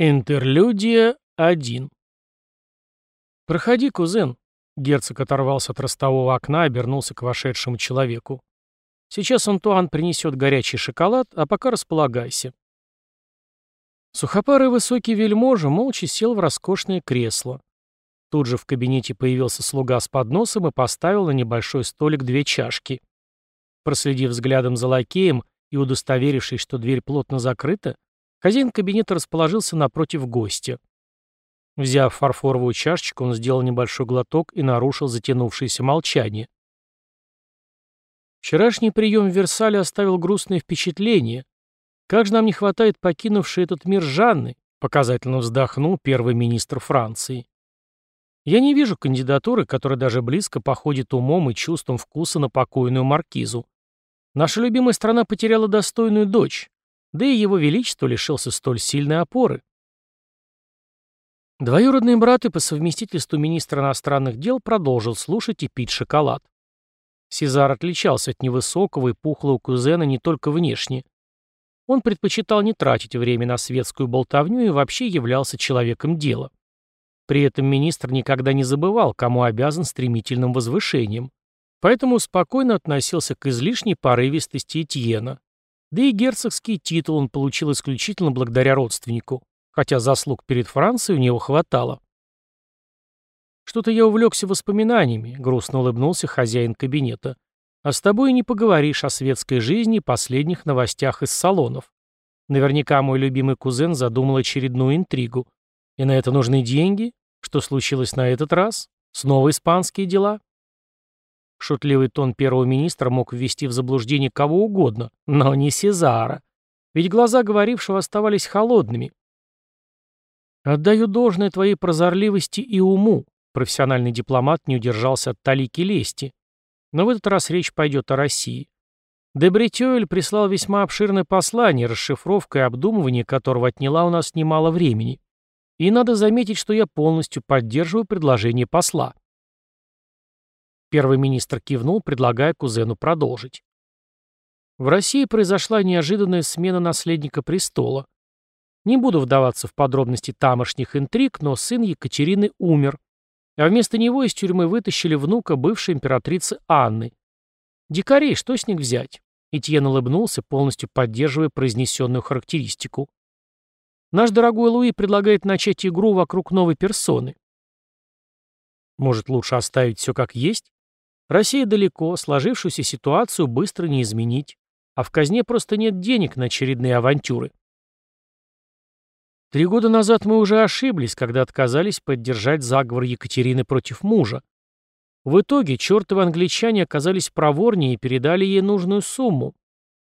Интерлюдия 1 «Проходи, кузен». Герцог оторвался от ростового окна и обернулся к вошедшему человеку. «Сейчас Антуан принесет горячий шоколад, а пока располагайся». Сухопарый высокий вельможа молча сел в роскошное кресло. Тут же в кабинете появился слуга с подносом и поставил на небольшой столик две чашки. Проследив взглядом за лакеем и удостоверившись, что дверь плотно закрыта, Хозяин кабинета расположился напротив гостя. Взяв фарфоровую чашечку, он сделал небольшой глоток и нарушил затянувшееся молчание. Вчерашний прием в Версале оставил грустное впечатление. Как же нам не хватает покинувшей этот мир Жанны, показательно вздохнул первый министр Франции. Я не вижу кандидатуры, которая даже близко походит умом и чувством вкуса на покойную маркизу. Наша любимая страна потеряла достойную дочь, да и его величество лишился столь сильной опоры. Двоюродный брат и по совместительству министра иностранных дел продолжил слушать и пить шоколад. Сезар отличался от невысокого и пухлого кузена не только внешне. Он предпочитал не тратить время на светскую болтовню и вообще являлся человеком дела. При этом министр никогда не забывал, кому обязан стремительным возвышением. Поэтому спокойно относился к излишней порывистости Этьена. Да и герцогский титул он получил исключительно благодаря родственнику, хотя заслуг перед Францией у него хватало. «Что-то я увлекся воспоминаниями», — грустно улыбнулся хозяин кабинета. «А с тобой не поговоришь о светской жизни и последних новостях из салонов. Наверняка мой любимый кузен задумал очередную интригу. И на это нужны деньги? Что случилось на этот раз? Снова испанские дела?» Шутливый тон первого министра мог ввести в заблуждение кого угодно, но не Сезара. Ведь глаза говорившего оставались холодными. «Отдаю должное твоей прозорливости и уму», профессиональный дипломат не удержался от талики лести. Но в этот раз речь пойдет о России. Дебретёель прислал весьма обширное послание, расшифровка и обдумывание которого отняла у нас немало времени. И надо заметить, что я полностью поддерживаю предложение посла. Первый министр кивнул, предлагая кузену продолжить. В России произошла неожиданная смена наследника престола. Не буду вдаваться в подробности тамошних интриг, но сын Екатерины умер, а вместо него из тюрьмы вытащили внука бывшей императрицы Анны. Дикарей, что с них взять? Этьен улыбнулся, полностью поддерживая произнесенную характеристику. Наш дорогой Луи предлагает начать игру вокруг новой персоны. Может, лучше оставить все как есть? Россия далеко, сложившуюся ситуацию быстро не изменить, а в казне просто нет денег на очередные авантюры. Три года назад мы уже ошиблись, когда отказались поддержать заговор Екатерины против мужа. В итоге чертовы англичане оказались проворнее и передали ей нужную сумму.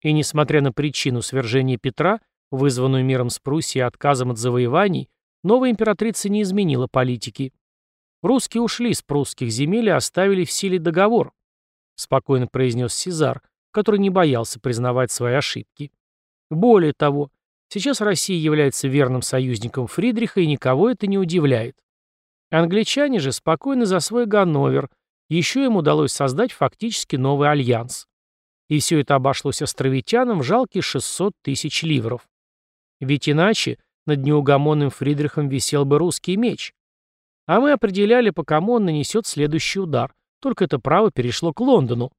И несмотря на причину свержения Петра, вызванную миром с Пруссией и отказом от завоеваний, новая императрица не изменила политики. Русские ушли с прусских земель и оставили в силе договор, спокойно произнес Сезар, который не боялся признавать свои ошибки. Более того, сейчас Россия является верным союзником Фридриха, и никого это не удивляет. Англичане же спокойно за свой Ганновер, еще им удалось создать фактически новый альянс. И все это обошлось островитянам в жалкие 600 тысяч ливров. Ведь иначе над неугомонным Фридрихом висел бы русский меч, а мы определяли, по кому он нанесет следующий удар. Только это право перешло к Лондону.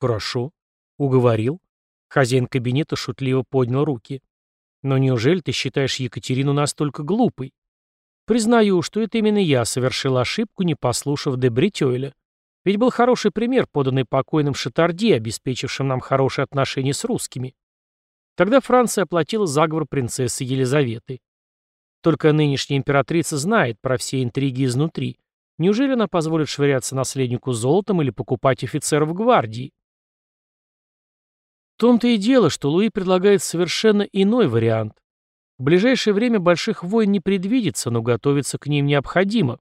Хорошо. Уговорил. Хозяин кабинета шутливо поднял руки. Но неужели ты считаешь Екатерину настолько глупой? Признаю, что это именно я совершил ошибку, не послушав де Бритёйля. Ведь был хороший пример, поданный покойным Шатарди, обеспечившим нам хорошие отношения с русскими. Тогда Франция оплатила заговор принцессы Елизаветы. Только нынешняя императрица знает про все интриги изнутри. Неужели она позволит швыряться наследнику золотом или покупать офицеров гвардии? В том-то и дело, что Луи предлагает совершенно иной вариант. В ближайшее время больших войн не предвидится, но готовиться к ним необходимо.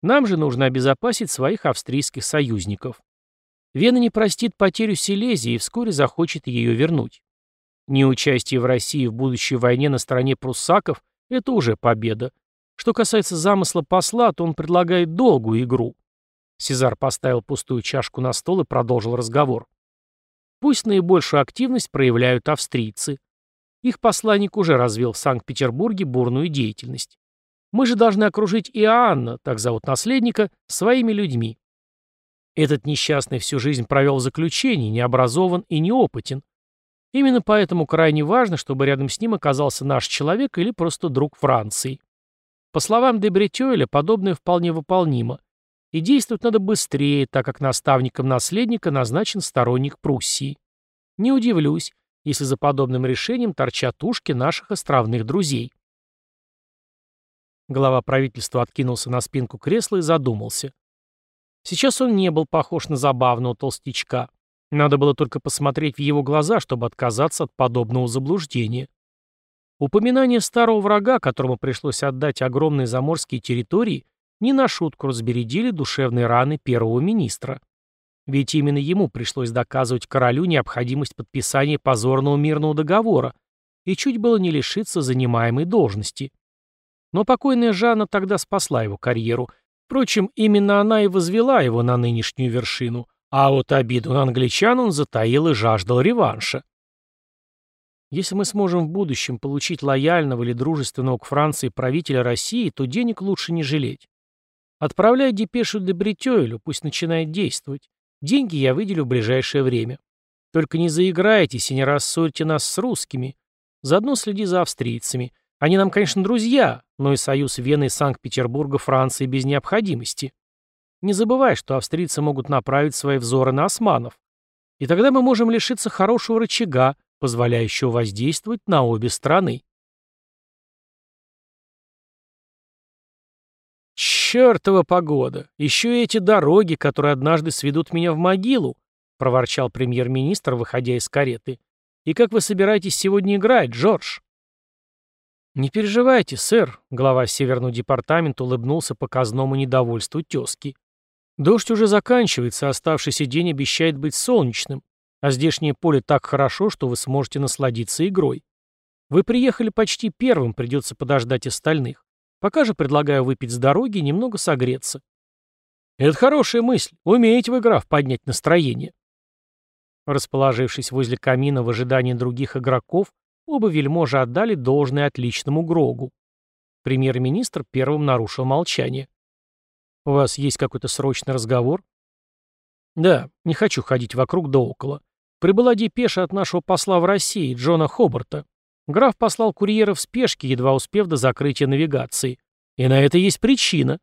Нам же нужно обезопасить своих австрийских союзников. Вена не простит потерю Силезии и вскоре захочет ее вернуть. Неучастие в России в будущей войне на стороне пруссаков – это уже победа. Что касается замысла посла, то он предлагает долгую игру. Сезар поставил пустую чашку на стол и продолжил разговор. Пусть наибольшую активность проявляют австрийцы. Их посланник уже развил в Санкт-Петербурге бурную деятельность. Мы же должны окружить Иоанна, так зовут наследника, своими людьми. Этот несчастный всю жизнь провел в заключении, не образован и неопытен. Именно поэтому крайне важно, чтобы рядом с ним оказался наш человек или просто друг Франции. По словам де Бретёеля, подобное вполне выполнимо. И действовать надо быстрее, так как наставником наследника назначен сторонник Пруссии. Не удивлюсь, если за подобным решением торчат ушки наших островных друзей. Глава правительства откинулся на спинку кресла и задумался. Сейчас он не был похож на забавного толстячка. Надо было только посмотреть в его глаза, чтобы отказаться от подобного заблуждения. Упоминание старого врага, которому пришлось отдать огромные заморские территории, не на шутку разбередили душевные раны первого министра. Ведь именно ему пришлось доказывать королю необходимость подписания позорного мирного договора и чуть было не лишиться занимаемой должности. Но покойная Жанна тогда спасла его карьеру. Впрочем, именно она и возвела его на нынешнюю вершину, а вот обиду на англичан он затаил и жаждал реванша. Если мы сможем в будущем получить лояльного или дружественного к Франции правителя России, то денег лучше не жалеть. Отправляй депешу для Бретёйлю, пусть начинает действовать. Деньги я выделю в ближайшее время. Только не заиграйтесь и не рассорьте нас с русскими. Заодно следи за австрийцами. Они нам, конечно, друзья, но и союз Вены и Санкт-Петербурга Франции без необходимости. Не забывай, что австрийцы могут направить свои взоры на османов. И тогда мы можем лишиться хорошего рычага, позволяющего воздействовать на обе страны. «Чёртова погода! Еще и эти дороги, которые однажды сведут меня в могилу!» — проворчал премьер-министр, выходя из кареты. «И как вы собираетесь сегодня играть, Джордж?» «Не переживайте, сэр», — глава Северного департамента улыбнулся показному недовольству тезки. Дождь уже заканчивается, оставшийся день обещает быть солнечным, а здешнее поле так хорошо, что вы сможете насладиться игрой. Вы приехали почти первым, придется подождать остальных. Пока же предлагаю выпить с дороги и немного согреться. Это хорошая мысль. Умеете вы, граф, поднять настроение. Расположившись возле камина в ожидании других игроков, оба вельможи отдали должное отличному Грогу. Премьер-министр первым нарушил молчание. «У вас есть какой-то срочный разговор?» «Да, не хочу ходить вокруг да около. Прибыла депеша от нашего посла в России, Джона Хобарта. Граф послал курьера в спешке, едва успев до закрытия навигации. И на это есть причина».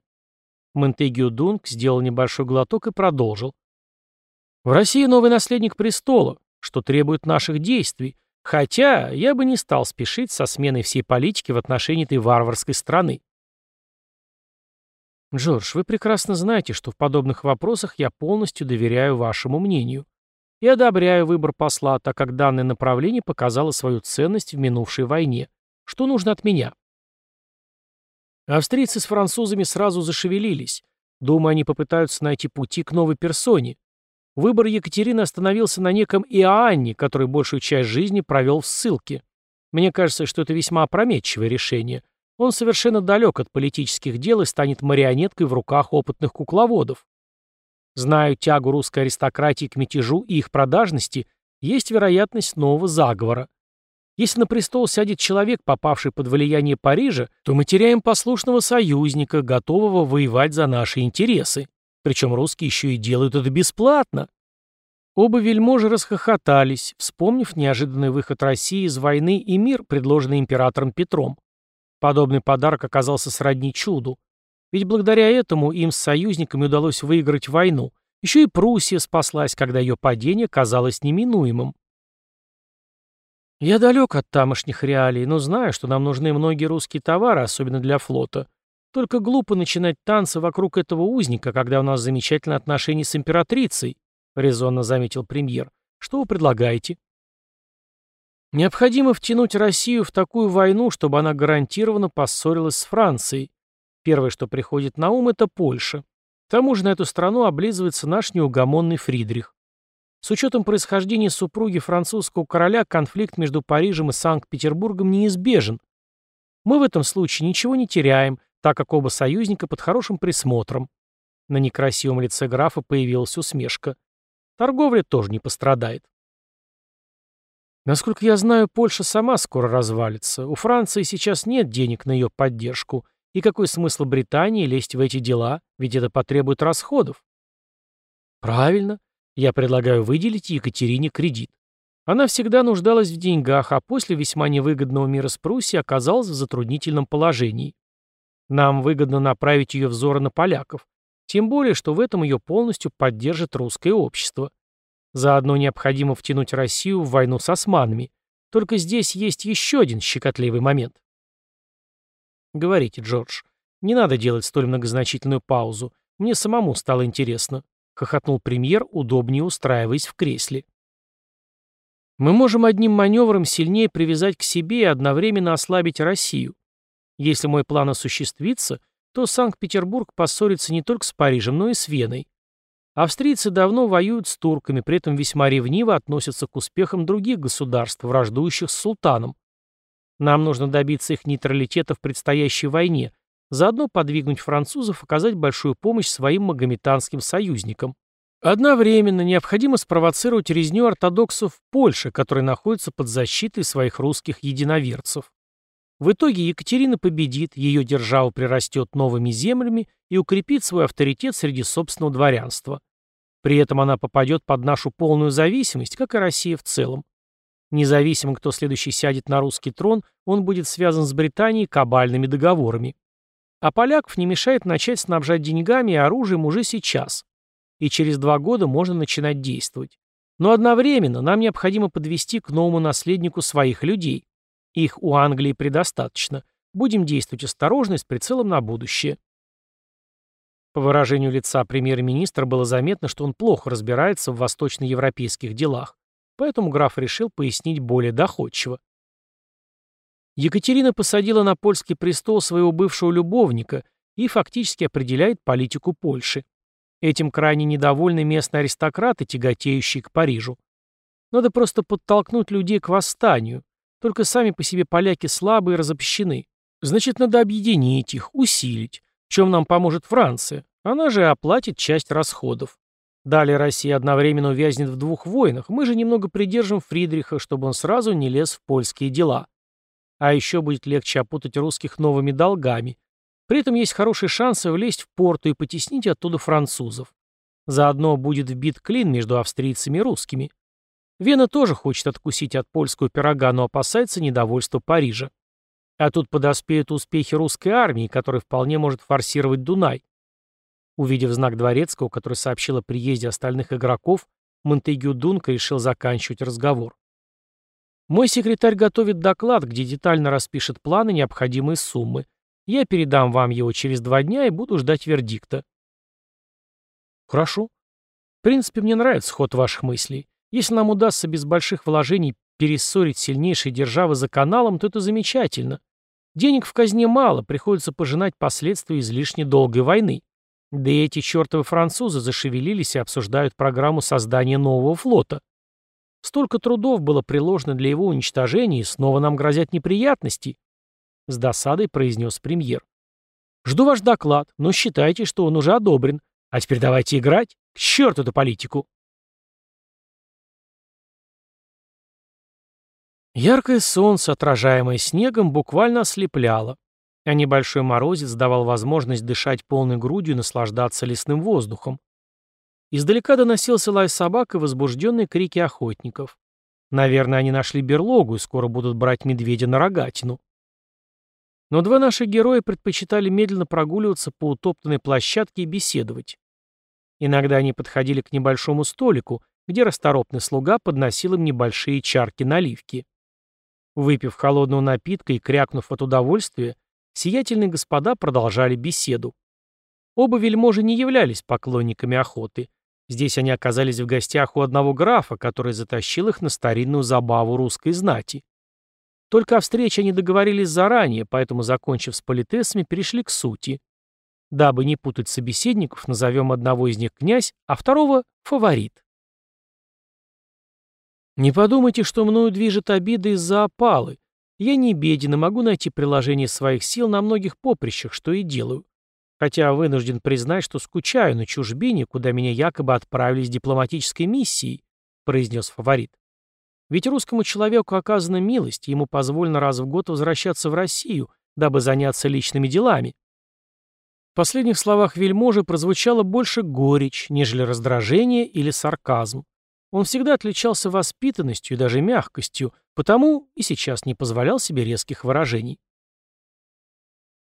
Монтегю Дунк сделал небольшой глоток и продолжил. «В России новый наследник престола, что требует наших действий, хотя я бы не стал спешить со сменой всей политики в отношении этой варварской страны. Джордж, вы прекрасно знаете, что в подобных вопросах я полностью доверяю вашему мнению. И одобряю выбор посла, так как данное направление показало свою ценность в минувшей войне. Что нужно от меня? Австрийцы с французами сразу зашевелились. Думаю, они попытаются найти пути к новой персоне. Выбор Екатерины остановился на неком Иоанне, который большую часть жизни провел в ссылке. Мне кажется, что это весьма опрометчивое решение. Он совершенно далек от политических дел и станет марионеткой в руках опытных кукловодов. Знаю тягу русской аристократии к мятежу и их продажности, есть вероятность нового заговора. Если на престол сядет человек, попавший под влияние Парижа, то мы теряем послушного союзника, готового воевать за наши интересы. Причем русские еще и делают это бесплатно. Оба вельможи расхохотались, вспомнив неожиданный выход России из войны и мир, предложенный императором Петром. Подобный подарок оказался сродни чуду. Ведь благодаря этому им с союзниками удалось выиграть войну. Еще и Пруссия спаслась, когда ее падение казалось неминуемым. Я далек от тамошних реалий, но знаю, что нам нужны многие русские товары, особенно для флота. Только глупо начинать танцы вокруг этого узника, когда у нас замечательные отношения с императрицей, — резонно заметил премьер. Что вы предлагаете? Необходимо втянуть Россию в такую войну, чтобы она гарантированно поссорилась с Францией. Первое, что приходит на ум, это Польша. К тому же на эту страну облизывается наш неугомонный Фридрих. С учетом происхождения супруги французского короля конфликт между Парижем и Санкт-Петербургом неизбежен. Мы в этом случае ничего не теряем, так как оба союзника под хорошим присмотром. На некрасивом лице графа появилась усмешка. Торговля тоже не пострадает. Насколько я знаю, Польша сама скоро развалится. У Франции сейчас нет денег на ее поддержку. И какой смысл Британии лезть в эти дела, ведь это потребует расходов? Правильно. Я предлагаю выделить Екатерине кредит. Она всегда нуждалась в деньгах, а после весьма невыгодного мира с Пруссией оказалась в затруднительном положении. Нам выгодно направить ее взоры на поляков, тем более, что в этом ее полностью поддержит русское общество. Заодно необходимо втянуть Россию в войну с османами. Только здесь есть еще один щекотливый момент. Говорите, Джордж. Не надо делать столь многозначительную паузу. Мне самому стало интересно. Хохотнул премьер, удобнее устраиваясь в кресле. Мы можем одним маневром сильнее привязать к себе и одновременно ослабить Россию. Если мой план осуществится, то Санкт-Петербург поссорится не только с Парижем, но и с Веной. Австрийцы давно воюют с турками, при этом весьма ревниво относятся к успехам других государств, враждующих с султаном. Нам нужно добиться их нейтралитета в предстоящей войне, заодно подвигнуть французов оказать большую помощь своим магометанским союзникам. Одновременно необходимо спровоцировать резню ортодоксов в Польше, которые находятся под защитой своих русских единоверцев. В итоге Екатерина победит, ее держава прирастет новыми землями и укрепит свой авторитет среди собственного дворянства. При этом она попадет под нашу полную зависимость, как и Россия в целом. Независимо, кто следующий сядет на русский трон, он будет связан с Британией кабальными договорами. А поляков не мешает начать снабжать деньгами и оружием уже сейчас. И через два года можно начинать действовать. Но одновременно нам необходимо подвести к новому наследнику своих людей. Их у Англии предостаточно. Будем действовать осторожно с прицелом на будущее. По выражению лица премьер-министра было заметно, что он плохо разбирается в восточноевропейских делах, поэтому граф решил пояснить более доходчиво. Екатерина посадила на польский престол своего бывшего любовника и фактически определяет политику Польши. Этим крайне недовольны местные аристократы, тяготеющие к Парижу. Надо просто подтолкнуть людей к восстанию, только сами по себе поляки слабые и разобщены. Значит, надо объединить их, усилить. В чем нам поможет Франция? Она же оплатит часть расходов. Далее Россия одновременно увязнет в двух войнах. Мы же немного придержим Фридриха, чтобы он сразу не лез в польские дела. А еще будет легче опутать русских новыми долгами. При этом есть хорошие шансы влезть в порту и потеснить оттуда французов. Заодно будет вбит клин между австрийцами и русскими. Вена тоже хочет откусить от польского пирога, но опасается недовольства Парижа. А тут подоспеют успехи русской армии, которая вполне может форсировать Дунай. Увидев знак Дворецкого, который сообщил о приезде остальных игроков, Монтегю Дунка решил заканчивать разговор. Мой секретарь готовит доклад, где детально распишет планы необходимые суммы. Я передам вам его через два дня и буду ждать вердикта. Хорошо. В принципе, мне нравится ход ваших мыслей. Если нам удастся без больших вложений перессорить сильнейшие державы за каналом, то это замечательно. Денег в казне мало, приходится пожинать последствия излишне долгой войны. Да и эти чертовы французы зашевелились и обсуждают программу создания нового флота. Столько трудов было приложено для его уничтожения, и снова нам грозят неприятности. С досадой произнес премьер. Жду ваш доклад, но считайте, что он уже одобрен. А теперь давайте играть. К черту эту политику. Яркое солнце, отражаемое снегом, буквально ослепляло, а небольшой морозец давал возможность дышать полной грудью и наслаждаться лесным воздухом. Издалека доносился лай собак и возбужденные крики охотников. Наверное, они нашли берлогу и скоро будут брать медведя на рогатину. Но два наших героя предпочитали медленно прогуливаться по утоптанной площадке и беседовать. Иногда они подходили к небольшому столику, где расторопный слуга подносил им небольшие чарки наливки. Выпив холодного напитка и крякнув от удовольствия, сиятельные господа продолжали беседу. Оба вельможи не являлись поклонниками охоты. Здесь они оказались в гостях у одного графа, который затащил их на старинную забаву русской знати. Только о встрече они договорились заранее, поэтому, закончив с политесами, перешли к сути. Дабы не путать собеседников, назовем одного из них князь, а второго — фаворит. Не подумайте, что мною движет обида из-за опалы. Я не беден и могу найти приложение своих сил на многих поприщах, что и делаю. Хотя вынужден признать, что скучаю на чужбине, куда меня якобы отправили с дипломатической миссией, произнес фаворит. Ведь русскому человеку оказана милость, ему позволено раз в год возвращаться в Россию, дабы заняться личными делами. В последних словах вельможи прозвучало больше горечь, нежели раздражение или сарказм. Он всегда отличался воспитанностью и даже мягкостью, потому и сейчас не позволял себе резких выражений.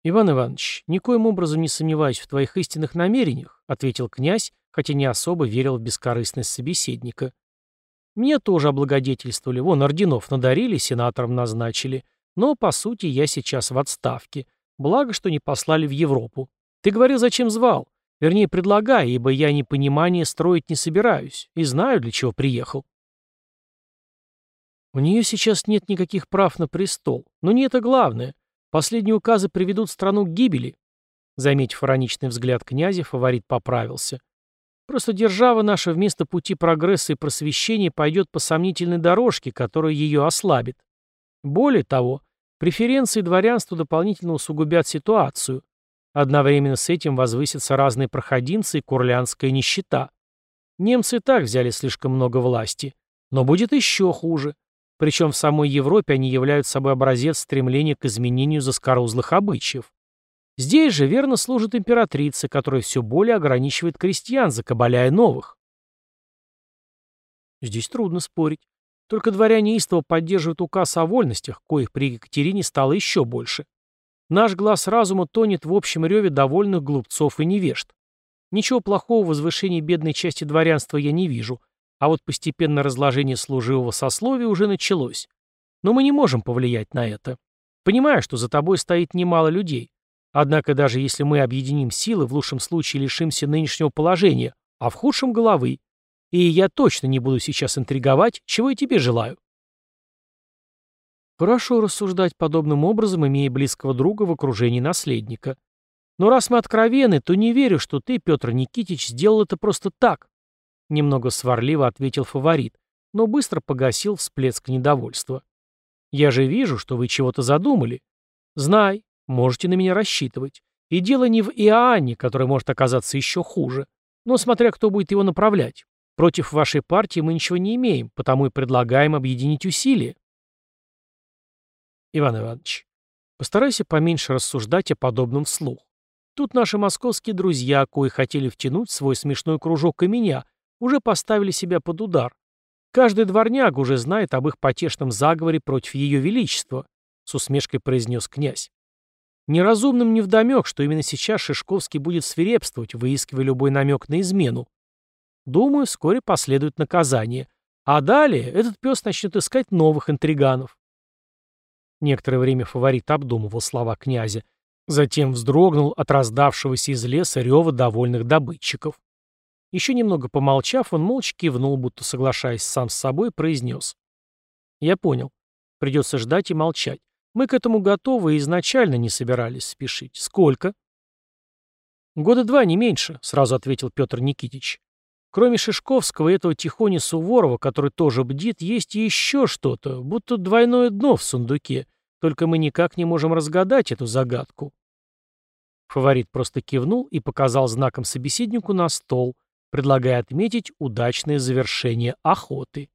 «Иван Иванович, никоим образом не сомневаюсь в твоих истинных намерениях», ответил князь, хотя не особо верил в бескорыстность собеседника. «Мне тоже облагодетельствовали, вон орденов надарили, сенатором назначили, но, по сути, я сейчас в отставке. Благо, что не послали в Европу. Ты говорил, зачем звал? Вернее, предлагай, ибо я непонимание строить не собираюсь и знаю, для чего приехал. У нее сейчас нет никаких прав на престол. Но не это главное. Последние указы приведут страну к гибели. Заметив ироничный взгляд князя, фаворит поправился. Просто держава наша вместо пути прогресса и просвещения пойдет по сомнительной дорожке, которая ее ослабит. Более того, преференции дворянства дополнительно усугубят ситуацию. Одновременно с этим возвысятся разные проходимцы и курлянская нищета. Немцы так взяли слишком много власти. Но будет еще хуже. Причем в самой Европе они являются собой образец стремления к изменению заскорузлых обычаев. Здесь же верно служит императрица, которая все более ограничивает крестьян, закабаляя новых. Здесь трудно спорить. Только дворяне истово поддерживают указ о вольностях, коих при Екатерине стало еще больше. Наш глаз разума тонет в общем реве довольных глупцов и невежд. Ничего плохого в возвышении бедной части дворянства я не вижу, а вот постепенное разложение служивого сословия уже началось. Но мы не можем повлиять на это. Понимаю, что за тобой стоит немало людей. Однако даже если мы объединим силы, в лучшем случае лишимся нынешнего положения, а в худшем — головы. И я точно не буду сейчас интриговать, чего и тебе желаю. Хорошо рассуждать подобным образом, имея близкого друга в окружении наследника. Но раз мы откровенны, то не верю, что ты, Петр Никитич, сделал это просто так. Немного сварливо ответил фаворит, но быстро погасил всплеск недовольства. Я же вижу, что вы чего-то задумали. Знай, можете на меня рассчитывать. И дело не в Иоанне, который может оказаться еще хуже, но смотря кто будет его направлять. Против вашей партии мы ничего не имеем, потому и предлагаем объединить усилия. Иван Иванович, постарайся поменьше рассуждать о подобном вслух. Тут наши московские друзья, кои хотели втянуть свой смешной кружок и меня, уже поставили себя под удар. Каждый дворняк уже знает об их потешном заговоре против ее величества, с усмешкой произнес князь. Неразумным невдомек, что именно сейчас Шишковский будет свирепствовать, выискивая любой намек на измену. Думаю, вскоре последует наказание. А далее этот пес начнет искать новых интриганов. Некоторое время фаворит обдумывал слова князя, затем вздрогнул от раздавшегося из леса рева довольных добытчиков. Еще немного помолчав, он молча кивнул, будто соглашаясь сам с собой, произнес. «Я понял. Придется ждать и молчать. Мы к этому готовы и изначально не собирались спешить. Сколько?» «Года два, не меньше», — сразу ответил Петр Никитич. «Кроме Шишковского и этого Тихони Суворова, который тоже бдит, есть еще что-то, будто двойное дно в сундуке, только мы никак не можем разгадать эту загадку. Фаворит просто кивнул и показал знаком собеседнику на стол, предлагая отметить удачное завершение охоты.